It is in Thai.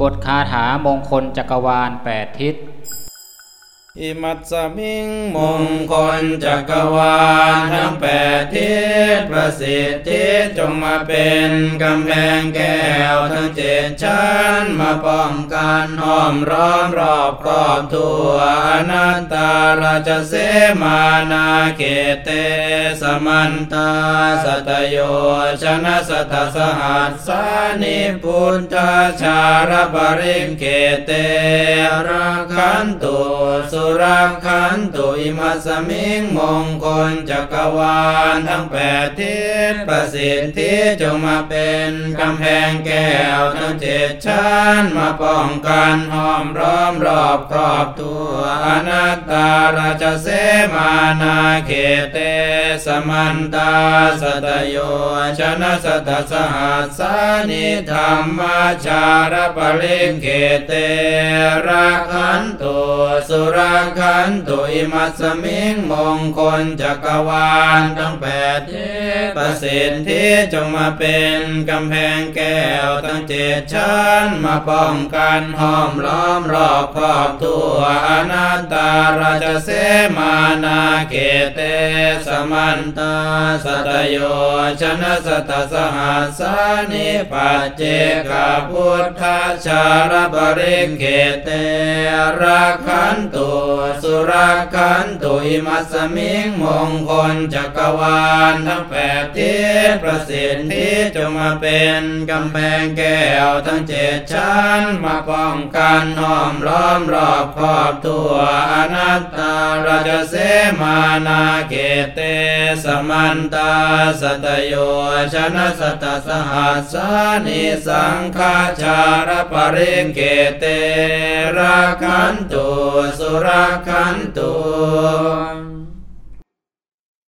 บทคาถามงคลจักรวาลแปดทิศ อิมัตสมิงมงคลจักรวาลทั้งแปดทิศประสิทธิจงมาเป็นกำแพงแก้วทั้งเจ็ดชั้นมาป้องกันห้อมร้อมรอบครอบทั่วอนันตาราชเสมานาเกเตสมันตาสตโยชนะสตสหัสสานิพุทธชารปริงเกเตราคันตุสุราคันตุอิมัสมิงมงคลจักรวาลทั้งแปดทิศประสิทธิจงมาเป็นกำแพงแก้วทั้งเจ็ดชั้นมาป้องกันห้อมร้อมรอบครอบตัวอนัตตาราชเสมานาเขเตสมันตาสตโยชนะสตสหัสสานิธรรมชารปริงเขเตราคันตุสุราคันตุอิมัสมิงมงคลจักรวาลทั้งแปดทิศประสิทธิจงมาเป็นกำแพงแก้วทั้งเจ็ดชั้นมาป้องกันห้อมล้อมรอบครอบทั่วอนันตาราชเสมานาเกเตสมันตาสตโยชนะสตสหัสานิปัจเจกพุทธาชารปริเกเตราคันตุสุราคันตุอิมัสมิงมงคลจักรวาลทั้งแปดทิศประสิทธิจงมาเป็นกำแพงแก้วทั้งเจ็ดชั้นมาป้องกันห้อมล้อมรอบครอบตัวอนัตตาราชเสมานาเกเตสมันตาสตโยชนะสตสหัสานิสังฆาชารปริงเกเตราคันตุสุราคันตุ